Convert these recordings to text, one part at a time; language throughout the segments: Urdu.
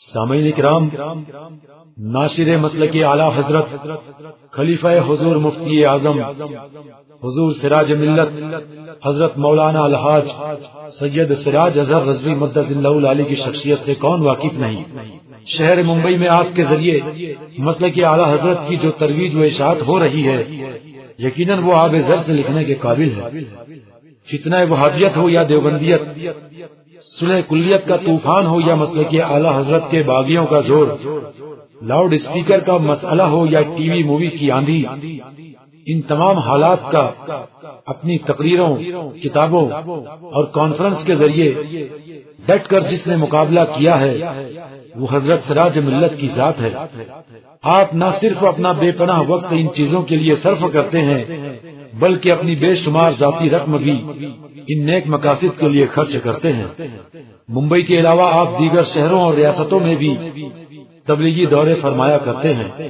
سامعین اکرام، ناصر مسلک اعلی حضرت، خلیفہ حضور مفتی اعظم، حضور سراج ملت، حضرت مولانا الحاج سید سراج اظہر رضوی مدد اللہ علی کی شخصیت سے کون واقف نہیں؟ شہر ممبئی میں آپ کے ذریعے مسلک اعلی حضرت کی جو ترویج و اشاعت ہو رہی ہے، یقیناً وہ آب زر سے لکھنے کے قابل ہے۔ فتنہ وہابیت ہو یا دیوبندیت سلح کلیت کا طوفان ہو یا مسئلہ کے اعلی حضرت کے باغیوں کا زور، لاؤڈ اسپیکر کا مسئلہ ہو یا ٹی وی مووی کی آندھی، ان تمام حالات کا اپنی تقریروں، کتابوں اور کانفرنس کے ذریعے ڈٹ کر جس نے مقابلہ کیا ہے، وہ حضرت سراج ملت کی ذات ہے۔ آپ نہ صرف اپنا بے پناہ وقت ان چیزوں کے لیے صرف کرتے ہیں بلکہ اپنی بے شمار ذاتی رقم بھی ان نیک مقاصد کے لیے خرچ کرتے ہیں۔ ممبئی کے علاوہ آپ دیگر شہروں اور ریاستوں میں بھی تبلیغی دورے فرمایا کرتے ہیں۔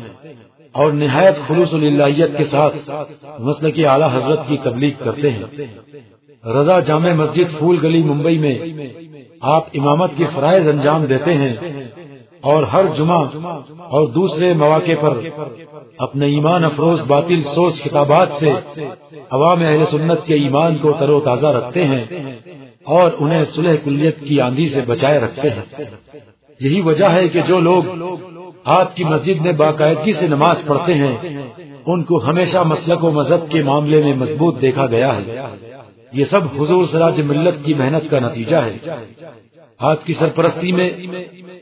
اور نہایت خلوص اللہیت کے ساتھ مسل کی اعلیٰ حضرت کی تبلیغ کرتے ہیں۔ رضا جامع مسجد پھول گلی ممبئی میں آپ امامت کے فرائض انجام دیتے ہیں۔ اور ہر جمعہ اور دوسرے مواقع پر اپنے ایمان افروز باطل سوچ کتابات سے عوام اہل سنت کے ایمان کو تر و تازہ رکھتے ہیں اور انہیں صلح کلیت کی آندھی سے بچائے رکھتے ہیں۔ یہی وجہ ہے کہ جو لوگ آپ کی مسجد میں باقاعدگی سے نماز پڑھتے ہیں، ان کو ہمیشہ مسلک و مذہب کے معاملے میں مضبوط دیکھا گیا ہے۔ یہ سب حضور سراج ملت کی محنت کا نتیجہ ہے۔ آپ کی سرپرستی میں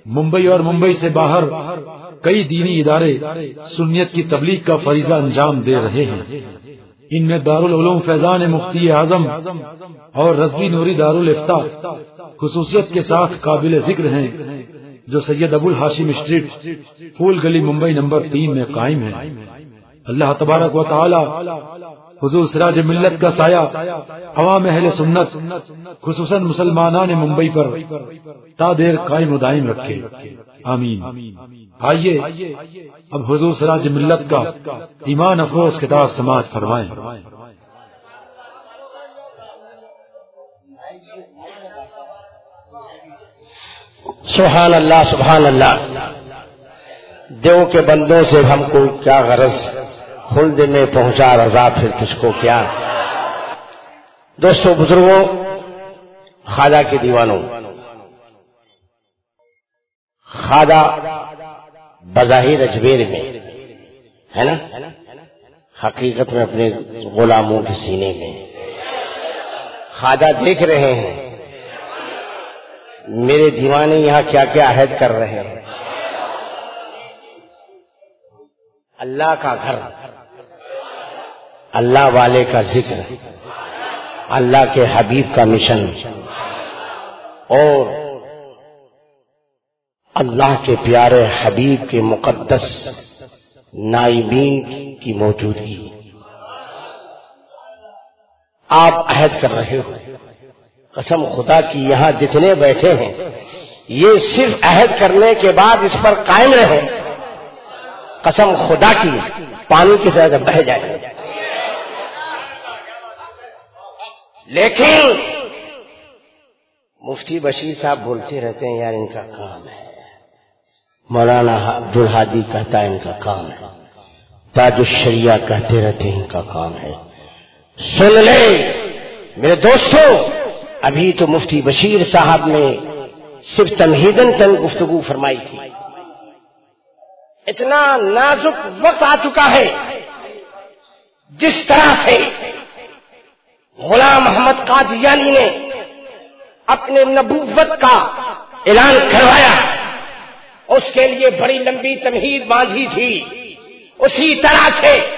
ممبئی اور ممبئی سے باہر کئی دینی ادارے سنیت کی تبلیغ کا فریضہ انجام دے رہے ہیں۔ ان میں دارالعلوم فیضان مفتی اعظم اور رضوی نوری دارالفتا خصوصیت کے ساتھ قابل ذکر ہیں، جو سید ابو الحاشم اسٹریٹ پھول گلی ممبئی نمبر تین میں قائم ہے اللہ تبارک و تعالی حضور سراج ملت کا سایہ عوام اہل سنت، خصوصاً مسلمانان ممبئی پر تا دیر قائم و دائم رکھے۔ آمین۔ آئیے، اب حضور سراج ملت کا ایمان افروز کتاب سماج فرمائیں۔ سبحان اللہ سبحان اللہ۔ دیو کے بندوں سے ہم کو کیا غرض؟ ہے خلد میں پہنچا، رضا پھر تجھ کو کیا؟ دوستوں بزرگوں خواجہ کے دیوانوں خواجہ بظاہر اجمیر میں، ہے نا؟ حقیقت میں اپنے غلاموں کے سینے میں۔ خواجہ دیکھ رہے ہیں، میرے دیوانے یہاں کیا کیا عہد کر رہے ہیں۔ اللہ کا گھر اللہ والے کا ذکر، اللہ کے حبیب کا مشن، اور اللہ کے پیارے حبیب کے مقدس نائبین کی موجودگی۔ آپ عہد کر رہے ہو۔ قسم خدا کی یہاں جتنے بیٹھے ہیں، یہ صرف عہد کرنے کے بعد اس پر قائم رہے۔ قسم خدا کی، پانی کی طرح بہ جائے۔ لیکن مفتی بشیر صاحب بولتے رہتے ہیں، یار ان کا کام ہے۔ مولانا عبد الحادی کہتا ہے ان کا کام ہے۔ تاج الشریعہ کہتے رہتے ہیں ان کا کام ہے۔ سن لے میرے دوستوں ابھی تو مفتی بشیر صاحب نے صرف تمہیدن چند گفتگو فرمائی تھی۔ اتنا نازک وقت آ چکا ہے۔ جس طرح سے غلام محمد قادیانی نے اپنے نبوت کا اعلان کروایا۔ اس کے لیے بڑی لمبی تمہید باندھی تھی۔ اسی طرح سے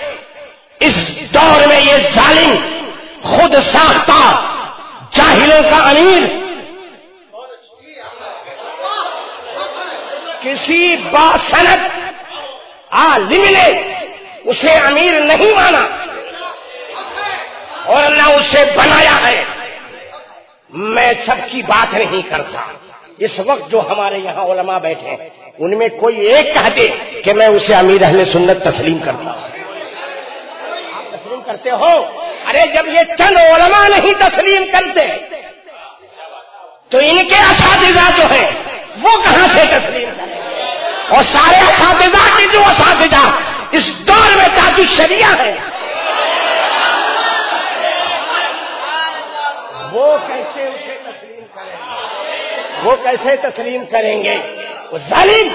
اس دور میں یہ ظالم خود ساختہ جاہلوں کا امیر کسی باسنت عالم نے اسے امیر نہیں مانا۔ اور نہ اسے بنایا ہے۔ میں سب کی بات نہیں کرتا۔ اس وقت جو ہمارے یہاں علماء بیٹھے ہیں، ان میں کوئی ایک کہہ دے کہ میں اسے امیر اہل سنت تسلیم کرتا ہوں۔ آپ تسلیم کرتے ہو؟ ارے، جب یہ چند علماء نہیں تسلیم کرتے، تو ان کے اساتذہ جو ہے وہ کہاں سے تسلیم کرتے اور سارے اساتذہ کے جو اساتذہ اس دور میں تاج شریعہ ہے وہ کیسے اسے تسلیم کریں گے؟ وہ کیسے تسلیم کریں گے؟ وہ ظالم!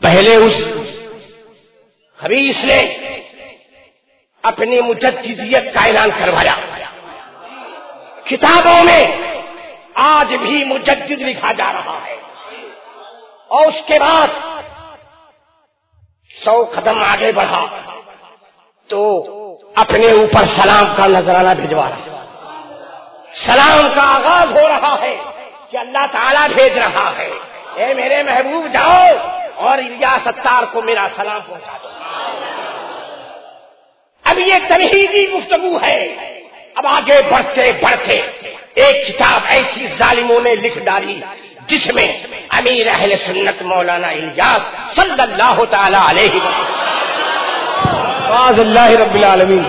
پہلے اس خبیص نے اپنی مجدیت کا اعلان کروایا۔ کتابوں میں آج بھی مجدد لکھا جا رہا ہے۔ اور اس کے بعد سو قدم آگے بڑھا تو اپنے اوپر سلام کا نذرانہ بھجوا رہا۔ سلام کا آغاز ہو رہا ہے کہ اللہ تعالیٰ بھیج رہا ہے۔ اے میرے محبوب جاؤ اور الیا ستار کو میرا سلام پہنچا دو۔ اب یہ تنہیدی گفتگو ہے۔ اب آگے بڑھتے بڑھتے ایک کتاب ایسی ظالموں نے لکھ ڈالی جس میں امیر اہل سنت مولانا الیاس صلی اللہ تعالی علیہ اللہ رب العالمین۔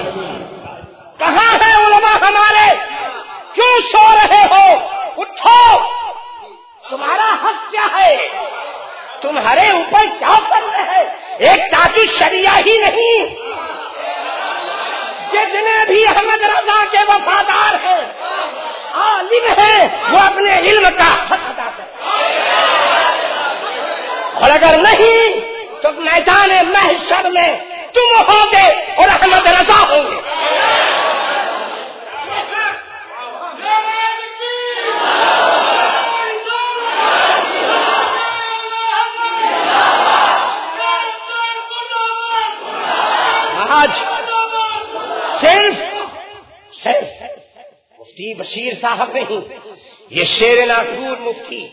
کہاں ہے علماء ہمارے؟ کیوں سو رہے ہو، اٹھو۔ تمہارا حق کیا ہے؟ تمہارے اوپر کیا کر رہے ہیں ایک تاجی شریعہ ہی نہیں۔ جتنے بھی احمد رضا کے وفادار ہیں، عالم ہیں، وہ اپنے علم کا حق ادا اور اگر نہیں، تو میدان محشر میں تم ہوگے اور احمد رضا ہوں گے۔ مفتی بشیر صاحب نہیں یہ شیر ناگور مفتی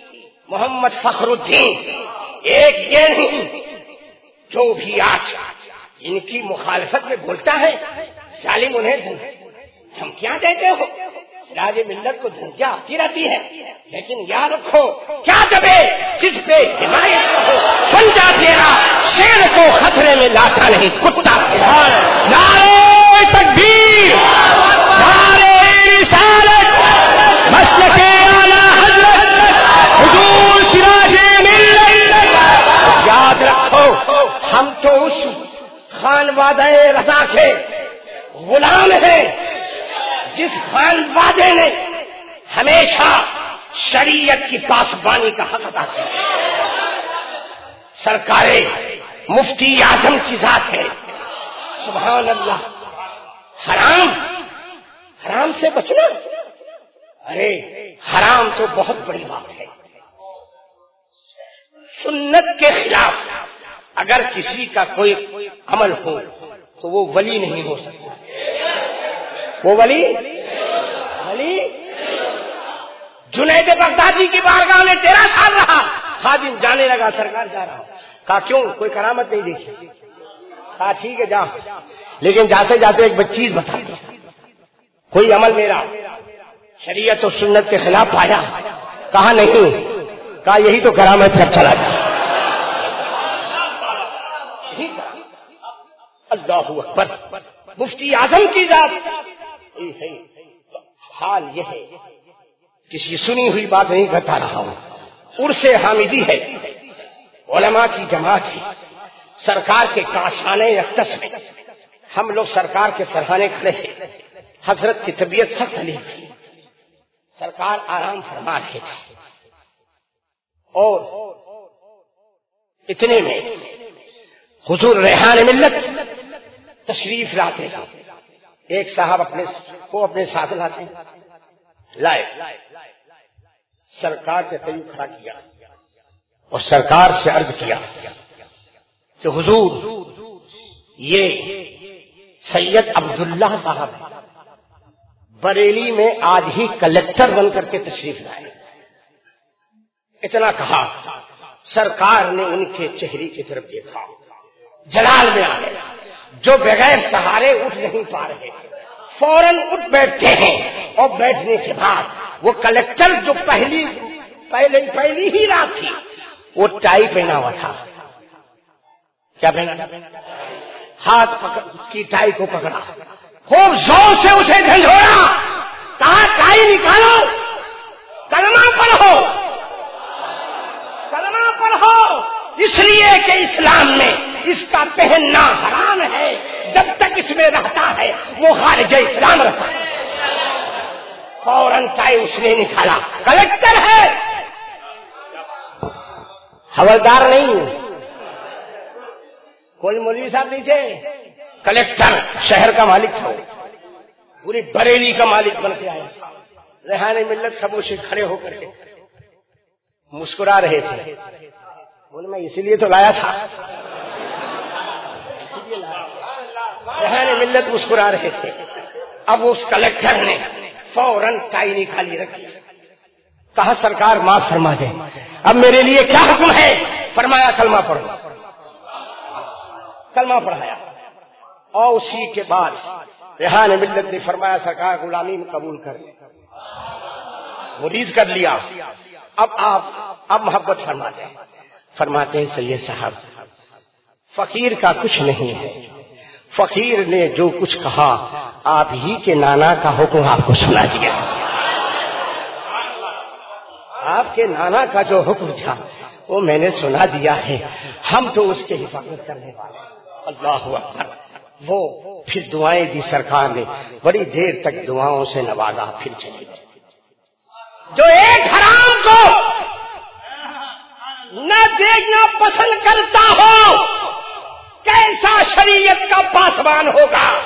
محمد فخر الدین۔ ایک یہ نہیں، جو بھی آج ان کی مخالفت میں بولتا ہے سالم انہیں دھمکیاں دیتے ہو؟ راج ملت کو دھمکیاں آتی رہتی ہے۔ لیکن یاد رکھو، کیا دبے جس پہ حمایت ہو پنجا تیرا شیر کو خطرے میں لاتا نہیں، کتا نارے تکبیر۔ ہم تو اس خانوادہ رضا کے غلام ہیں، جس خان وادے نے ہمیشہ شریعت کی پاسبانی کا حق ادا کیا۔ سرکار مفتی اعظم کی ذات ہے۔ سبحان اللہ۔ حرام حرام سے بچنا۔ ارے، حرام تو بہت بڑی بات ہے۔ سنت کے خلاف اگر کسی کا کوئی عمل ہو تو وہ ولی نہیں ہو سکتا۔ وہ ولی؟ ولی؟ جنید بغدادی کی بارگاہ میں تیرہ سال رہا۔ خادم جانے لگا، سرکار جا رہا۔ کہا، کیوں؟ کوئی کرامت نہیں دیکھی۔ کہا، ٹھیک ہے، جا۔ لیکن جاتے جاتے ایک بچیز بتا کوئی عمل میرا۔ شریعت و سنت کے خلاف پایا کہا، نہیں۔ کہا، یہی تو کرامت کر چلا جا۔ اللہ اکبر۔ مفتی اعظم کی ذات۔ حال یہ ہے۔ کسی سنی ہوئی بات نہیں کرتا رہا ہوں۔ ارس حامدی ہے۔ علماء کی جماعت ہے۔ سرکار کے کاشانے اختص میں۔ ہم لوگ سرکار کے سرحانے کھڑے تھے حضرت کی طبیعت سخت علی تھی۔ سرکار آرام فرما رہے تھے۔ اور اتنے میں حضور ریحان ملت۔ تشریف لاتے ایک صاحب اپنے کو اپنے ساتھ لاتے لائے۔ سرکار کے قریب کھڑا کیا۔ اور سرکار سے عرض کیا کہ حضور، یہ سید عبداللہ صاحب بریلی میں آج ہی کلیکٹر بن کر کے تشریف لائے۔ اتنا کہا، سرکار نے ان کے چہرے کی طرف دیکھا۔ جلال میں آ گیا جو بغیر سہارے اٹھ نہیں پا رہے۔ فوراً اٹھ بیٹھتے ہیں اور بیٹھنے کے بعد وہ کلیکٹر جو پہلی پہلے پہلی ہی رات تھی، وہ ٹائی پہنا ہوا تھا۔ کیا پہنا؟ ہاتھ پکڑ کی ٹائی کو پکڑا۔ خوب زور سے اسے جھنجھوڑا۔ کہا، ٹائی نکالو۔ کلمہ پڑھو۔ کلمہ پڑھو۔ اس لیے کہ اسلام میں اس کا پہننا حرام ہے، جب تک اس میں رہتا ہے، وہ خارج اسلام رہتا ہے۔ فوراً چائے اس نے نکالا۔ کلیکٹر ہے۔ حوالدار نہیں۔ کوئی مولوی صاحب نہیں تھے کلیکٹر شہر کا مالک تھا۔ پوری بریلی کا مالک بن کے آیا۔ ریحان ملت سب اسے کھڑے ہو کر مسکرا رہے تھے۔ بولے میں اسی لیے تو لایا تھا۔ ریحان ملت مسکرا رہے تھے۔ اب اس کلیکٹر نے فوراً ٹائی نکالی رکھی۔ کہا، سرکار، معاف فرما دے۔ اب میرے لیے کیا حکم ہے؟ فرمایا، کلمہ پڑھو۔ کلمہ پڑھایا۔ اور اسی کے بعد ریحان ملت نے فرمایا، سرکار، غلامی میں قبول کر۔ مرید کر لیا۔ اب آپ اب محبت فرماتے ہیں فرماتے ہیں، سید صاحب، فقیر کا کچھ نہیں ہے۔ فقیر نے جو کچھ کہا، آپ ہی کے نانا کا حکم آپ کو سنا دیا۔ آپ کے نانا کا جو حکم تھا، وہ میں نے سنا دیا ہے۔ ہم تو اس کے حفاظت کرنے والے اللہ اکبر۔ وہ پھر دعائیں دی سرکار نے۔ بڑی دیر تک دعاؤں سے نوازا، پھر چلے جو ایک حرام کو نہ دیکھنا پسند کرتا ہو کیسا شریعت کا پاسبان ہوگا۔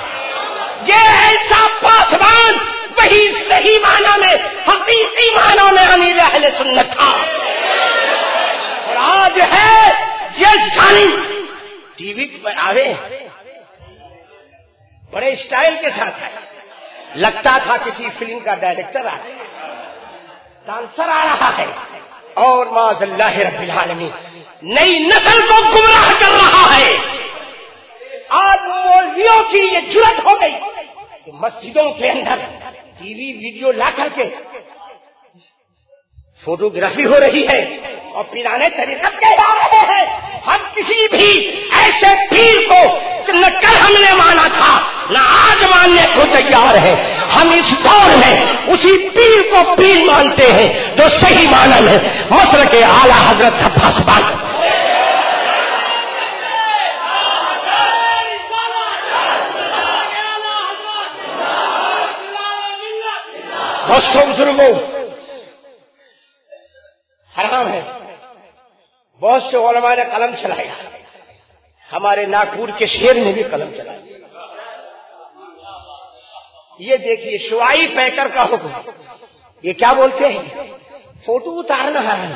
یہ ایسا پاسبان وہی صحیح معنی میں، حقیقی معنوں میں امیر اہل سنت تھا۔ اور آج ہے یہ ساری ٹی وی پر آوے۔ بڑے اسٹائل کے ساتھ ہے۔ لگتا تھا کسی فلم کا ڈائریکٹر آ رہا ڈانسر آ رہا ہے۔ اور معذ اللہ رب العالمین، نئی نسل کو گمراہ کر رہا ہے۔ آج مولویوں کی یہ جرت ہو گئی کہ مسجدوں کے اندر ٹی وی، ویڈیو لا کر کے فوٹوگرافی ہو رہی ہے اور پیرانے طریقے کہہ رہے ہیں ہم کسی بھی ایسے پیر کو نہ کل ہم نے مانا تھا، نہ آج ماننے کو تیار ہے ہم اس دور میں اسی پیر کو پیر مانتے ہیں جو صحیح مانا ہے مسل کے اعلیٰ حضرت کا پاس بات دوستوں بزرگوں، حرام ہے۔ بہت سے علماء نے قلم چلایا ہمارے ناگپور کے شیر نے بھی قلم چلایا یہ دیکھیے شوائی پیکر کا حکم۔ یہ کیا بولتے ہیں؟ فوٹو اتارنا ہے۔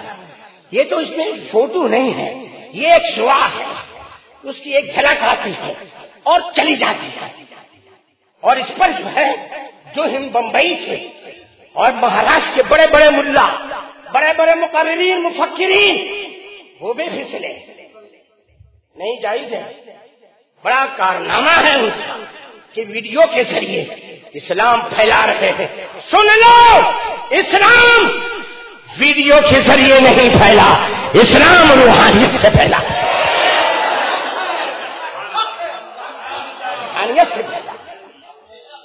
یہ تو اس میں فوٹو نہیں ہے، یہ ایک شوا ہے۔ اس کی ایک جھلک آتی ہے اور چلی جاتی ہے۔ اور اس پر جو ہے، جو ہم بمبئی تھے اور مہاراشٹر کے بڑے بڑے ملا، بڑے بڑے مقررین، مفکرین، وہ بھی پھسلے۔ نہیں جائز ہے بڑا کارنامہ ہے ان کا کہ ویڈیو کے ذریعے اسلام پھیلا رہے ہیں۔ سن لو، اسلام ویڈیو کے ذریعے نہیں پھیلا، اسلام روحانیت سے پھیلا۔ روحانیت سے پھیلا۔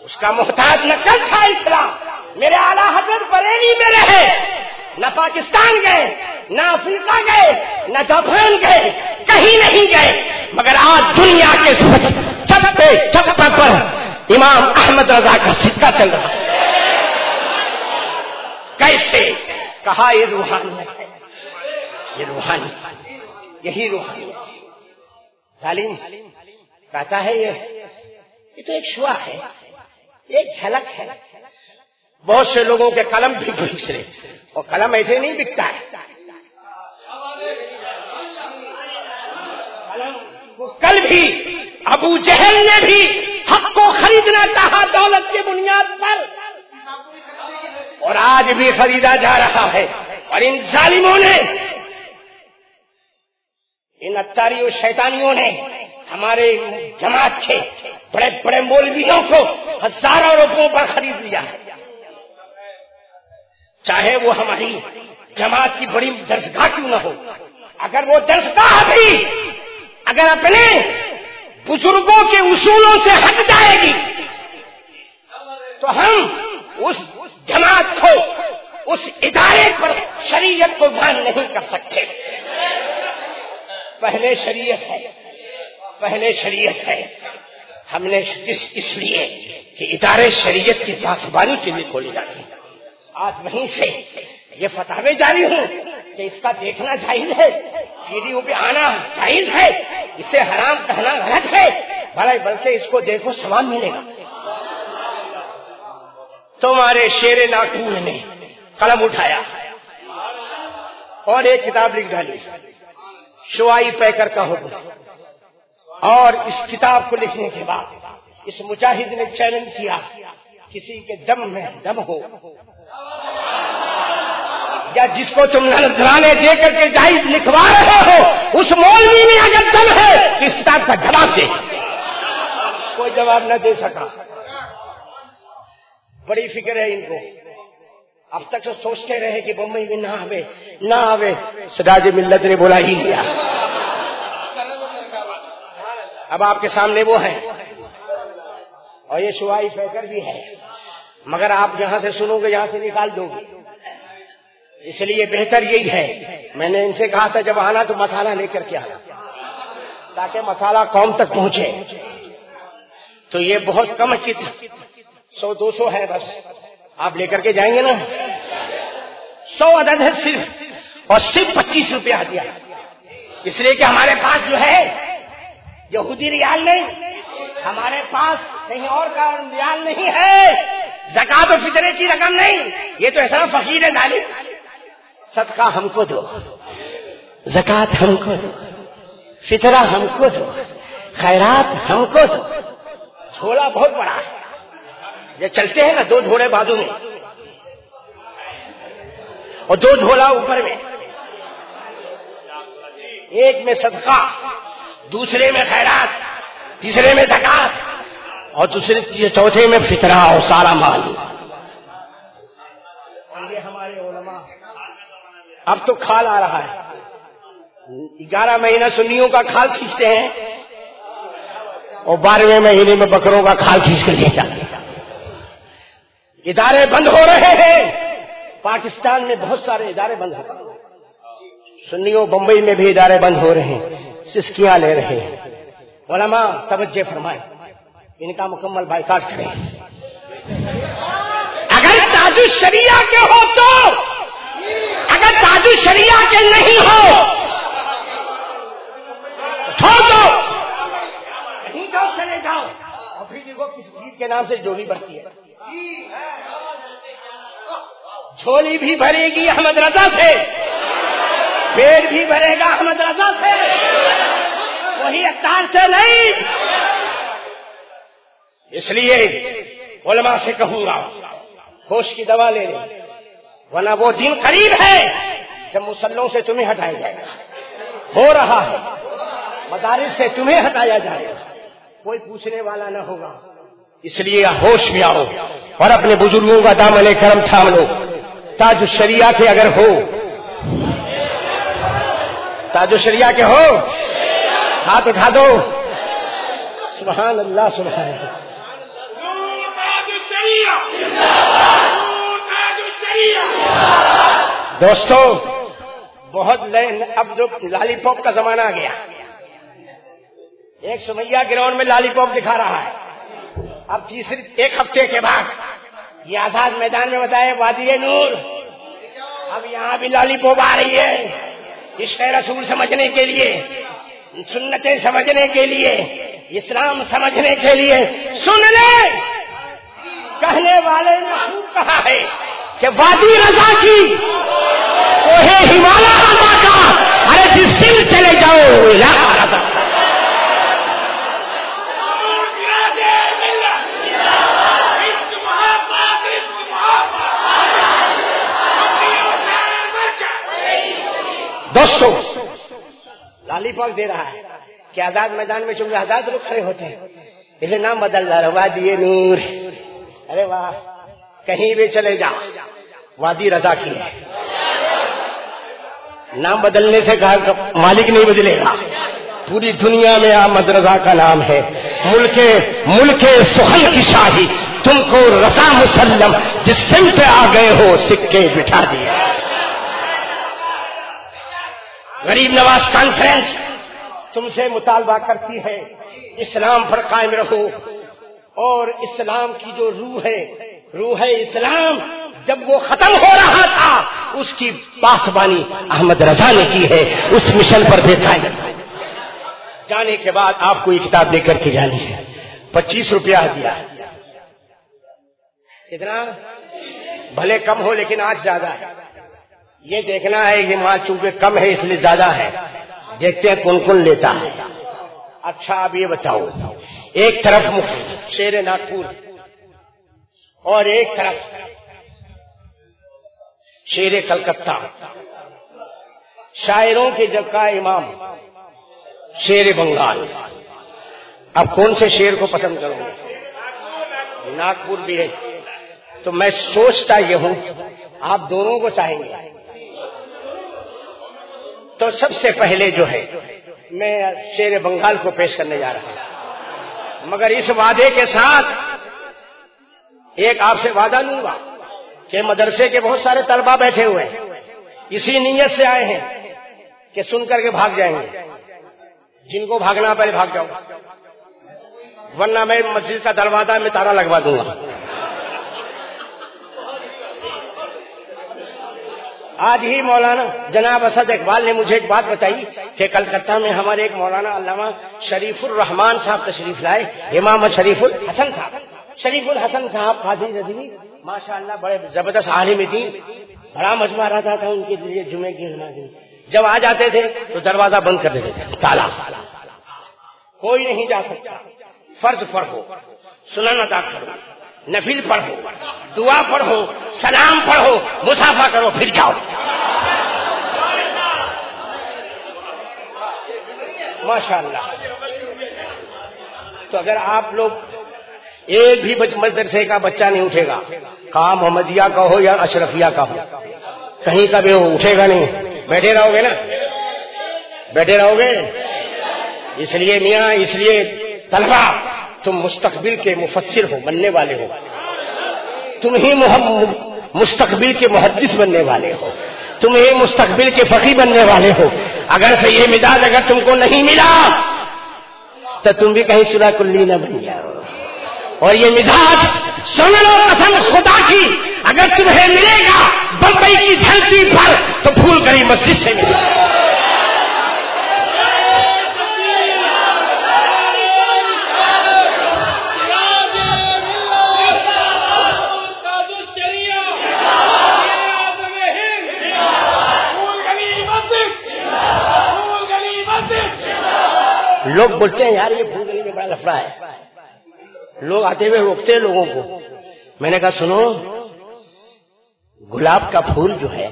اس کا محتاج نقل تھا اسلام، میرے اعلیٰ حضرت بریلی میں رہے۔ نہ پاکستان گئے، نہ افریقہ گئے، نہ جاپان گئے، کہیں نہیں گئے، مگر آج دنیا کے چھپے چھپے پر امام احمد رضا کا سکہ چل رہا کیسے؟ کہا یہ روحانی ہے۔ یہ روحانی یہی روحانی سالم کہتا ہے یہ یہ تو ایک شوا ہے۔ ایک جھلک ہے۔ بہت سے لوگوں کے قلم بھی بکسرے اور قلم ایسے نہیں بکتا ہے۔ کل بھی، ابو جہل نے بھی حق کو خریدنا چاہا دولت کی بنیاد پر۔ اور آج بھی خریدا جا رہا ہے۔ اور ان ظالموں نے ان اتاری اور شیطانیوں نے ہمارے جماعت کے بڑے بڑے مولویوں کو ہزاروں روپوں پر خرید لیا ہے۔ چاہے وہ ہماری جماعت کی بڑی درسگاہ کیوں نہ ہو۔ اگر وہ درسگاہ بھی اگر اپنے بزرگوں کے اصولوں سے ہٹ جائے گی۔ تو ہم اس جماعت کو، اس ادارے پر شریعت کو بیان نہیں کر سکتے۔ پہلے شریعت ہے، پہلے شریعت ہے۔ ہم نے اس لیے کہ ادارے شریعت کی پاسبانی کے لیے کھولی جاتی آج وہیں سے یہ فتح جاری ہوں کہ اس کا دیکھنا جائز ہے۔ سیڑھیوں پہ آنا جائز ہے۔ اسے حرام کہنا غلط ہے۔ بڑا بلکہ اس کو دیکھو سامان ملے گا۔ تمہارے شیر ناٹور نے قلم اٹھایا اور ایک کتاب لکھ ڈالی۔ شوائی پیکر کا حکم۔ اور اس کتاب کو لکھنے کے بعد اس مجاہد نے چیلنج کیا۔ کسی کے دم میں دم ہو۔ یا جس کو تم نظرانے دے کر کے جائز لکھوا رہے ہو، اس مولوی میں اگر دم ہے تو اس کتاب کا جواب دے۔ کوئی جواب نہ دے سکا۔ بڑی فکر ہے ان کو۔ اب تک تو سوچتے رہے کہ بمبئی میں نہ آوے نہ آوے سراج ملت نے بولا ہی لیا۔ اب آپ کے سامنے وہ ہیں۔ اور یہ شوائی فیکر بھی ہے۔ مگر آپ جہاں سے سنو گے، یہاں سے نکال دو گے۔ اس لیے بہتر یہی ہے۔ میں نے ان سے کہا تھا، جب آنا تو مسالہ لے کر کے آنا، تاکہ مسالہ قوم تک پہنچے۔ تو یہ بہت کم چت سو دو سو ہے بس۔ آپ لے کر کے جائیں گے نا؟ سو عدد ہے صرف۔ اور صرف پچیس روپیہ دیا اس لیے کہ ہمارے پاس جو ہے، یہودی ریال نہیں۔ ہمارے پاس کہیں اور کا ریال نہیں ہے۔ زکات و فطرے کی رقم نہیں۔ یہ تو ایسا فقیر ہے ڈالی صدقہ ہم کو دو زکات ہم کو دو، فطرہ ہم کو دو، خیرات ہم کو دو۔ جھولا بہت بڑا ہے۔ یہ چلتے ہیں نا دو جھوڑے بازو میں۔ اور دو جھولا اوپر میں۔ ایک میں صدقہ، دوسرے میں خیرات، تیسرے میں زکات اور دوسرے چوتھے میں فطرہ اور سارا مال۔ یہ ہمارے علماء۔ اب تو کھال آ رہا ہے۔ گیارہ مہینہ سنیوں کا کھال کھینچتے ہیں۔ اور بارہویں مہینے میں بکروں کا کھال کھینچ کر لے جاتے ادارے بند ہو رہے ہیں۔ پاکستان میں بہت سارے ادارے بند ہو رہے ہیں۔ سنیوں بمبئی میں بھی ادارے بند ہو رہے ہیں۔ سسکیاں لے رہے ہیں۔ علماء توجہ فرمائے ان کا مکمل بائیکاٹ کریں۔ اگر تاج شریعہ کے ہو تو اگر تاج شریعہ کے نہیں ہو دو۔ جاؤ، چلے جاؤ۔ اور پھر دیکھو کس گیت کے نام سے جو بھی بڑھتی ہے۔ جھولی بھی بھرے گی احمد رضا سے۔ پیڑ بھی بھرے گا احمد رضا سے۔ وہی اختار سے نہیں۔ اس لیے علماء سے کہوں گا ہوش کی دوا لے لیں۔ ورنہ وہ دن قریب ہے جب مسلوں سے تمہیں ہٹایا جائے گا۔ ہو رہا ہے۔ مدارس سے تمہیں ہٹایا جائے گا۔ کوئی پوچھنے والا نہ ہوگا۔ اس لیے ہوش میں آؤ اور اپنے بزرگوں کا دامن کرم تھام لو۔ تاج شریعہ کے اگر ہو۔ تاج شریعہ کے ہو۔ ہاتھ اٹھا دو۔ سبحان اللہ سبحان اللہ۔ دوستو، بہت اب جو لالی پاپ کا زمانہ آ گیا۔ ایک سمیا گراؤنڈ میں لالی پاپ دکھا رہا ہے۔ اب تیسری ایک ہفتے کے بعد یہ آزاد میدان میں بتائے، وادی نور، اب یہاں بھی لالی پوپ آ رہی ہے۔ اس رسول سمجھنے کے لیے، سنتیں سمجھنے کے لیے، اسلام سمجھنے کے لیے۔ سن لے! کہنے والے نے خوب کہا ہے؟ کہ وادی رضا کی ہمالیہ رضا کا ارے جس سنگھ چلے جاؤ دوستو، لالی پاک دے رہا ہے کہ آزاد میدان میں چونکہ آزاد لوگ کھڑے ہوتے ہیں، اسے نام بدل رہا ہے، وادی نور۔ ارے واہ۔ کہیں بھی چلے جا۔ وادی رضا کی۔ نام بدلنے سے مالک نہیں بدلے گا۔ پوری دنیا میں احمد رضا کا نام ہے۔ ملک ملک سہل کی شاہی۔ تم کو رضا مسلم، جس سن پہ آ گئے ہو، سکے بٹھا دیا غریب نواز کانفرنس تم سے مطالبہ کرتی ہے، اسلام پر قائم رہو۔ اور اسلام کی جو روح ہے روح اسلام جب وہ ختم ہو رہا تھا، اس کی پاسبانی احمد رضا نے کی ہے، اس مشن پر دیکھا جانے کے بعد آپ کو یہ کتاب دے کر کے جانی ہے۔ پچیس روپیہ دیا۔ کتنا بھلے کم ہو لیکن آج زیادہ ہے۔ یہ دیکھنا ہے کہ مال چونکہ کم ہے اس لیے زیادہ ہے۔ دیکھتے ہیں کون کون لیتا ہے۔ اچھا اب یہ بتاؤ۔ ایک طرف شیر ناگپور۔ اور ایک طرف شیر کلکتہ، شاعروں کے جب کا امام شیر بنگال۔ اب کون سے شیر کو پسند کروں گے؟ ناگپور بھی ہے۔ تو میں سوچتا یہ ہوں، آپ دونوں کو چاہیں گے؟ تو سب سے پہلے جو ہے، میں شیر بنگال کو پیش کرنے جا رہا ہوں۔ مگر اس وعدے کے ساتھ ایک آپ سے وعدہ لوں گا کہ مدرسے کے بہت سارے طلبا بیٹھے ہوئے ہیں۔ اسی نیت سے آئے ہیں کہ سن کر کے بھاگ جائیں گے۔ جن کو بھاگنا پہلے بھاگ جاؤ۔ ورنہ میں مسجد کا دروازہ میں تارا لگوا دوں گا۔ آج ہی مولانا جناب اسد اقبال نے مجھے ایک بات بتائی کہ کلکتہ میں ہمارے ایک مولانا علامہ شریف الرحمان صاحب تشریف لائے، امام شریف الحسن صاحب۔ شریف الحسن صاحب قادری رضوی ماشاء اللہ بڑے زبردست عالم دین بڑا مجمع رہتا تھا ان کے لیے جمعے کی نماز۔ جب آ جاتے تھے تو دروازہ بند کر دیتے تھے، تالا۔ کوئی نہیں جا سکتا۔ فرض پڑھو سنن ادا کرو نفل پڑھو دعا پڑھو سلام پڑھو مسافہ کرو، پھر جاؤ۔ ماشاء اللہ تو اگر آپ لوگ ایک بھی مدرسے کا بچہ نہیں اٹھے گا۔ کام محمدیہ کا ہو یا اشرفیہ کا ہو؟ کہیں کا بھی وہ اٹھے گا نہیں۔ بیٹھے رہو گے نا؟ بیٹھے رہو گے؟ اس لیے میاں، اس لیے طلبا تم مستقبل کے مفسر ہو، بننے والے ہو۔ تم ہی مستقبل کے محدث بننے والے ہو۔ تم ہی مستقبل کے فقی بننے والے ہو۔ اگر سے یہ مزاج اگر تم کو نہیں ملا، تو تم بھی کہیں سلا کلی نہ بن جاؤ۔ اور یہ مزاج سن لو قسم خدا کی اگر تمہیں ملے گا بمبئی کی دھرتی پر تو پھول کری مسجد سے ملے گا۔ لوگ بولتے ہیں یار یہ پھول گلی میں بڑا لفڑا ہے۔ لوگ آتے ہوئے روکتے لوگوں کو۔ میں نے کہا، سنو، گلاب کا پھول جو ہے،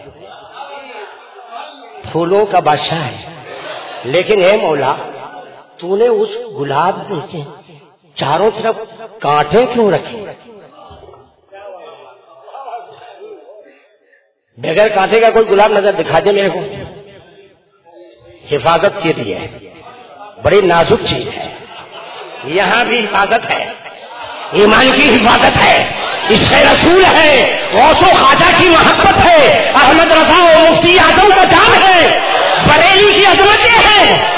پھولوں کا بادشاہ ہے۔ لیکن اے مولا تو نے اس گلاب میں چاروں طرف کانٹے کیوں رکھے؟ بغیر کانٹے کا کوئی گلاب نظر دکھا دے میرے کو۔ حفاظت کے لیے۔ بڑی نازک چیز ہے۔ یہاں بھی حفاظت ہے۔ ایمان کی حفاظت ہے، اس سے رسول ہے، غوث و خواجہ کی محبت ہے، احمد رضا و مفتی یادو کا جان ہے، بریلی کی عظمتیں ہیں،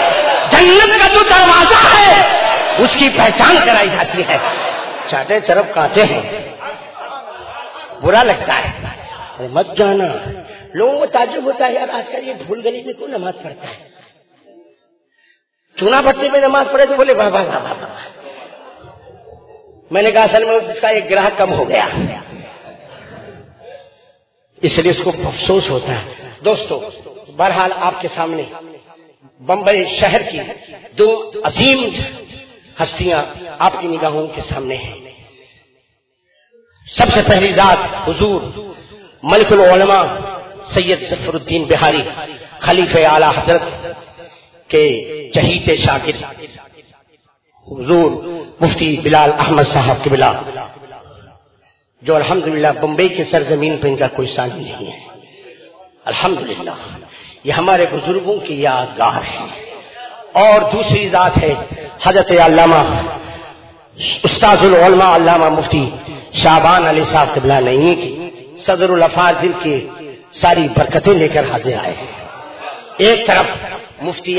جنت کا جو دروازہ ہے، اس کی پہچان کرائی جاتی ہے۔ چاٹے طرف کاتے ہیں۔ برا لگتا ہے۔ مت جانا۔ لوگوں کو تعجب ہوتا ہے یار، آج کل یہ بھول گلی میں کون نماز پڑھتا ہے؟ چونا بچے میں نماز پڑھے تو بولے بابا بابا میں نے کہا، اصل میں اس کا ایک گراہک کم ہو گیا۔ اس لیے اس کو افسوس ہوتا ہے۔ دوستو، بہرحال آپ کے سامنے بمبئی شہر کی دو عظیم ہستیاں آپ کی نگاہوں کے سامنے ہیں۔ سب سے پہلی ذات حضور ملک العلماء سید ظفر الدین بہاری خلیف اعلی حضرت کے چہیتے شاکر حضور مفتی بلال احمد صاحب کے بلا، جو الحمدللہ بمبئی کے سرزمین پہ ان کا کوئی ثانی نہیں ہے۔ الحمدللہ، یہ ہمارے بزرگوں کی یادگار ہے اور دوسری ذات ہے حضرت علامہ استاد العلماء علامہ مفتی شابان علی صاحب قبلہ نہیں کی صدر الفاظ دل کی ساری برکتیں لے کر حاضر آئے ہیں۔ ایک طرف مفتی